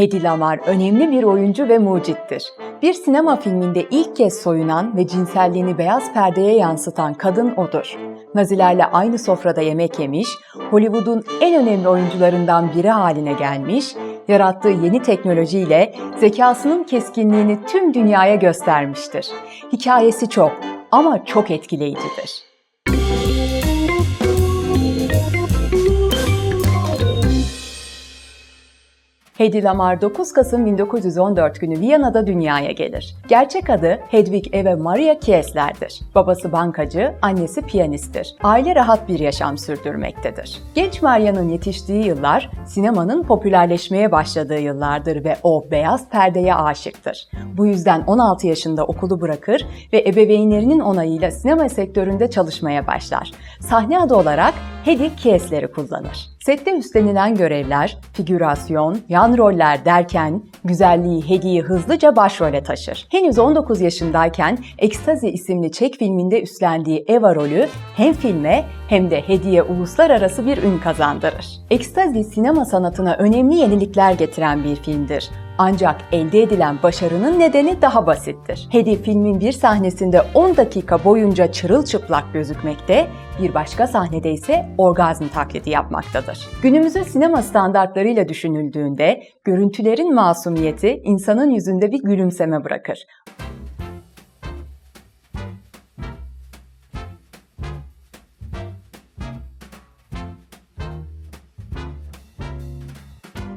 Hedy Lamar önemli bir oyuncu ve mucittir. Bir sinema filminde ilk kez soyunan ve cinselliğini beyaz perdeye yansıtan kadın odur. Nazilerle aynı sofrada yemek yemiş, Hollywood'un en önemli oyuncularından biri haline gelmiş, yarattığı yeni teknolojiyle zekasının keskinliğini tüm dünyaya göstermiştir. Hikayesi çok ama çok etkileyicidir. Hedy Lamar 9 Kasım 1914 günü Viyana'da dünyaya gelir. Gerçek adı Hedwig Eve Maria Kiesler'dir. Babası bankacı, annesi piyanisttir. Aile rahat bir yaşam sürdürmektedir. Genç Maria'nın yetiştiği yıllar sinemanın popülerleşmeye başladığı yıllardır ve o beyaz perdeye aşıktır. Bu yüzden 16 yaşında okulu bırakır ve ebeveynlerinin onayıyla sinema sektöründe çalışmaya başlar. Sahne adı olarak Hedy Kiesler'i kullanır. Sette üstlenilen görevler, figürasyon, yan roller derken güzelliği Hedy'yi hızlıca başrole taşır. Henüz 19 yaşındayken Ekstazi isimli Çek filminde üstlendiği Eva rolü hem filme hem de Hedy'ye uluslararası bir ün kazandırır. Ekstazi sinema sanatına önemli yenilikler getiren bir filmdir. Ancak elde edilen başarının nedeni daha basittir. Hedy filmin bir sahnesinde 10 dakika boyunca çırılçıplak gözükmekte, bir başka sahnede ise orgazm taklidi yapmaktadır. Günümüzün sinema standartlarıyla düşünüldüğünde görüntülerin masumiyeti insanın yüzünde bir gülümseme bırakır.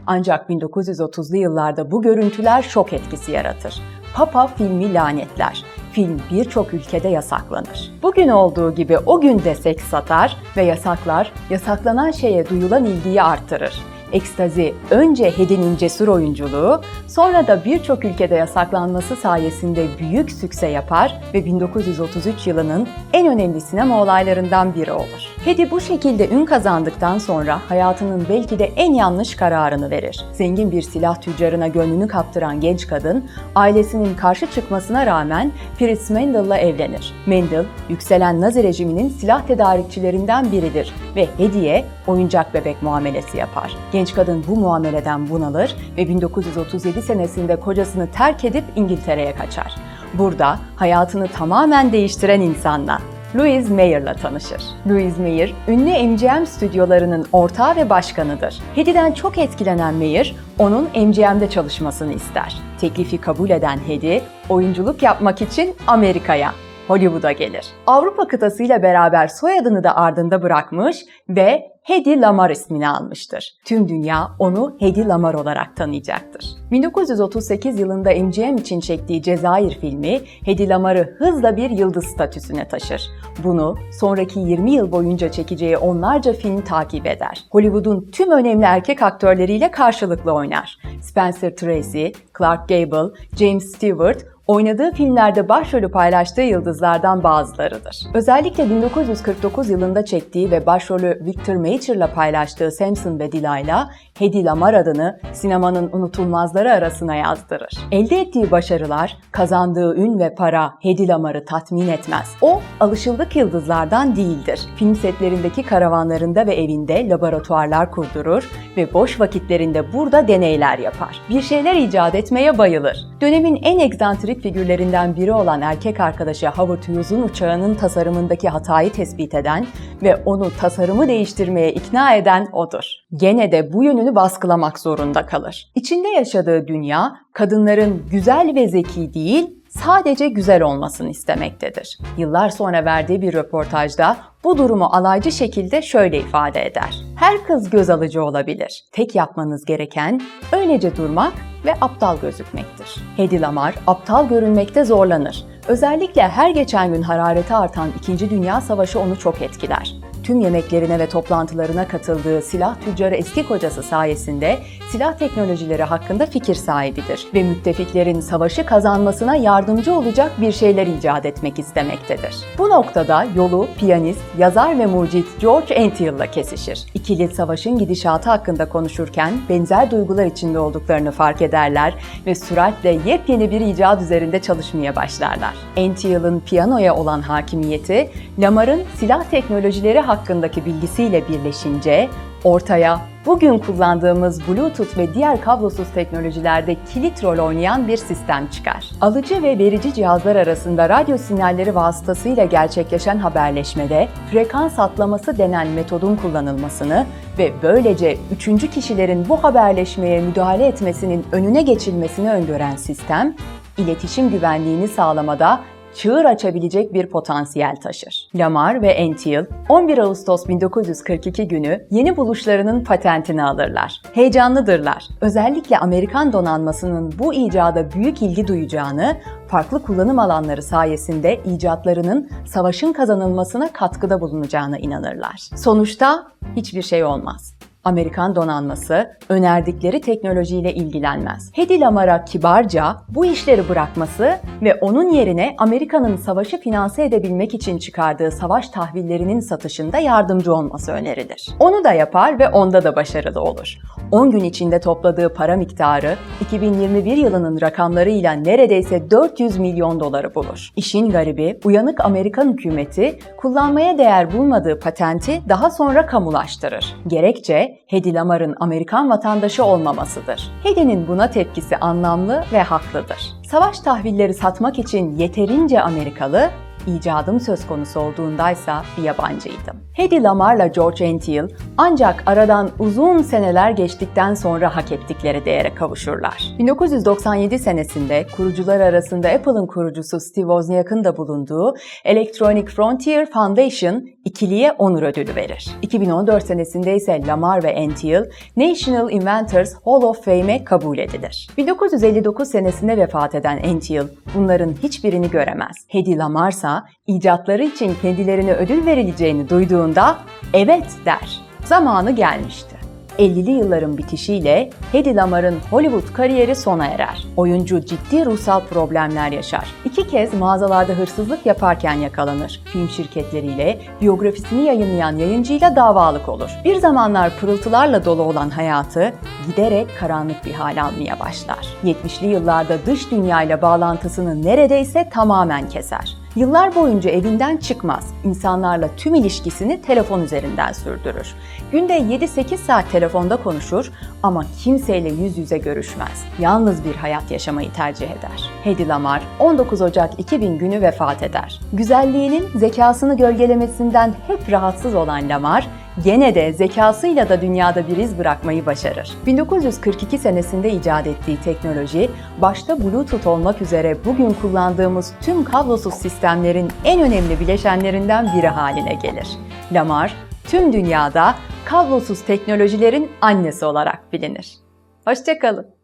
Ancak 1930'lu yıllarda bu görüntüler şok etkisi yaratır. Papa filmi lanetler. Film birçok ülkede yasaklanır. Bugün olduğu gibi o gün de seks satar ve yasaklar yasaklanan şeye duyulan ilgiyi arttırır. Ekstazi önce Hedin'in cesur oyunculuğu, sonra da birçok ülkede yasaklanması sayesinde büyük sükse yapar ve 1933 yılının en önemli sinema olaylarından biri olur. Hedy bu şekilde ün kazandıktan sonra hayatının belki de en yanlış kararını verir. Zengin bir silah tüccarına gönlünü kaptıran genç kadın, ailesinin karşı çıkmasına rağmen Fritz Mendel'la evlenir. Mendel, yükselen Nazi rejiminin silah tedarikçilerinden biridir ve Hedy'ye oyuncak bebek muamelesi yapar. Genç kadın bu muameleden bunalır ve 1937 senesinde kocasını terk edip İngiltere'ye kaçar. Burada hayatını tamamen değiştiren insanla Louise Mayer'la tanışır. Louise Mayer, ünlü MGM stüdyolarının ortağı ve başkanıdır. Hedy'den çok etkilenen Mayer, onun MGM'de çalışmasını ister. Teklifi kabul eden Hedy, oyunculuk yapmak için Amerika'ya, Hollywood'a gelir. Avrupa kıtasıyla beraber soyadını da ardında bırakmış ve Hedy Lamar ismini almıştır. Tüm dünya onu Hedy Lamar olarak tanıyacaktır. 1938 yılında MGM için çektiği Cezayir filmi Hedy Lamar'ı hızla bir yıldız statüsüne taşır. Bunu sonraki 20 yıl boyunca çekeceği onlarca film takip eder. Hollywood'un tüm önemli erkek aktörleriyle karşılıklı oynar. Spencer Tracy, Clark Gable, James Stewart oynadığı filmlerde başrolü paylaştığı yıldızlardan bazılarıdır. Özellikle 1949 yılında çektiği ve başrolü Victor Matur'la paylaştığı Samson ve Delilah, Hedy Lamar adını sinemanın unutulmazları arasına yazdırır. Elde ettiği başarılar, kazandığı ün ve para Hedy Lamar'ı tatmin etmez. O, alışıldık yıldızlardan değildir. Film setlerindeki karavanlarında ve evinde laboratuvarlar kurdurur ve boş vakitlerinde burada deneyler yapar. Bir şeyler icat etmeye bayılır. Dönemin en egzantrik figürlerinden biri olan erkek arkadaşı Howard Hughes'un uçağının tasarımındaki hatayı tespit eden ve onu tasarımı değiştirmeye ikna eden odur. Gene de bu yönünü baskılamak zorunda kalır. İçinde yaşadığı dünya kadınların güzel ve zeki değil, sadece güzel olmasını istemektedir. Yıllar sonra verdiği bir röportajda bu durumu alaycı şekilde şöyle ifade eder. Her kız göz alıcı olabilir. Tek yapmanız gereken öylece durmak ve aptal gözükmektir. Hedy Lamar aptal görünmekte zorlanır. Özellikle her geçen gün harareti artan 2. Dünya Savaşı onu çok etkiler tüm yemeklerine ve toplantılarına katıldığı silah tüccarı eski kocası sayesinde silah teknolojileri hakkında fikir sahibidir ve müttefiklerin savaşı kazanmasına yardımcı olacak bir şeyler icat etmek istemektedir. Bu noktada yolu piyanist, yazar ve mucit George Antill'la kesişir. İkili savaşın gidişatı hakkında konuşurken benzer duygular içinde olduklarını fark ederler ve süratle yepyeni bir icat üzerinde çalışmaya başlarlar. Antill'ın piyanoya olan hakimiyeti, Lamar'ın silah teknolojileri hakkındaki bilgisiyle birleşince ortaya bugün kullandığımız Bluetooth ve diğer kablosuz teknolojilerde kilit rol oynayan bir sistem çıkar. Alıcı ve verici cihazlar arasında radyo sinyalleri vasıtasıyla gerçekleşen haberleşmede frekans atlaması denen metodun kullanılmasını ve böylece üçüncü kişilerin bu haberleşmeye müdahale etmesinin önüne geçilmesini öngören sistem, iletişim güvenliğini sağlamada çığır açabilecek bir potansiyel taşır. Lamar ve Antill 11 Ağustos 1942 günü yeni buluşlarının patentini alırlar. Heyecanlıdırlar. Özellikle Amerikan donanmasının bu icada büyük ilgi duyacağını, farklı kullanım alanları sayesinde icatlarının savaşın kazanılmasına katkıda bulunacağına inanırlar. Sonuçta hiçbir şey olmaz. Amerikan donanması önerdikleri teknolojiyle ilgilenmez. Hedy Lamar'a kibarca bu işleri bırakması ve onun yerine Amerika'nın savaşı finanse edebilmek için çıkardığı savaş tahvillerinin satışında yardımcı olması önerilir. Onu da yapar ve onda da başarılı olur. 10 gün içinde topladığı para miktarı 2021 yılının rakamlarıyla neredeyse 400 milyon doları bulur. İşin garibi uyanık Amerikan hükümeti kullanmaya değer bulmadığı patenti daha sonra kamulaştırır. Gerekçe Hedy Lamar'ın Amerikan vatandaşı olmamasıdır. Hedy'nin buna tepkisi anlamlı ve haklıdır. Savaş tahvilleri satmak için yeterince Amerikalı, icadım söz konusu olduğundaysa bir yabancıydım. Hedy Lamar'la George Antill ancak aradan uzun seneler geçtikten sonra hak ettikleri değere kavuşurlar. 1997 senesinde kurucular arasında Apple'ın kurucusu Steve Wozniak'ın da bulunduğu Electronic Frontier Foundation ikiliye onur ödülü verir. 2014 senesinde ise Lamar ve Antill National Inventors Hall of Fame'e kabul edilir. 1959 senesinde vefat eden Antill bunların hiçbirini göremez. Hedy Lamar ise icatları için kendilerine ödül verileceğini duyduğunda evet der. Zamanı gelmişti. 50'li yılların bitişiyle Hedy Lamar'ın Hollywood kariyeri sona erer. Oyuncu ciddi ruhsal problemler yaşar. İki kez mağazalarda hırsızlık yaparken yakalanır. Film şirketleriyle biyografisini yayınlayan yayıncıyla davalık olur. Bir zamanlar pırıltılarla dolu olan hayatı giderek karanlık bir hal almaya başlar. 70'li yıllarda dış dünyayla bağlantısını neredeyse tamamen keser. Yıllar boyunca evinden çıkmaz. İnsanlarla tüm ilişkisini telefon üzerinden sürdürür. Günde 7-8 saat telefonda konuşur ama kimseyle yüz yüze görüşmez. Yalnız bir hayat yaşamayı tercih eder. Hedy Lamar 19 Ocak 2000 günü vefat eder. Güzelliğinin zekasını gölgelemesinden hep rahatsız olan Lamar, gene de zekasıyla da dünyada bir iz bırakmayı başarır. 1942 senesinde icat ettiği teknoloji, başta Bluetooth olmak üzere bugün kullandığımız tüm kablosuz sistemlerin en önemli bileşenlerinden biri haline gelir. Lamar, tüm dünyada kablosuz teknolojilerin annesi olarak bilinir. Hoşçakalın.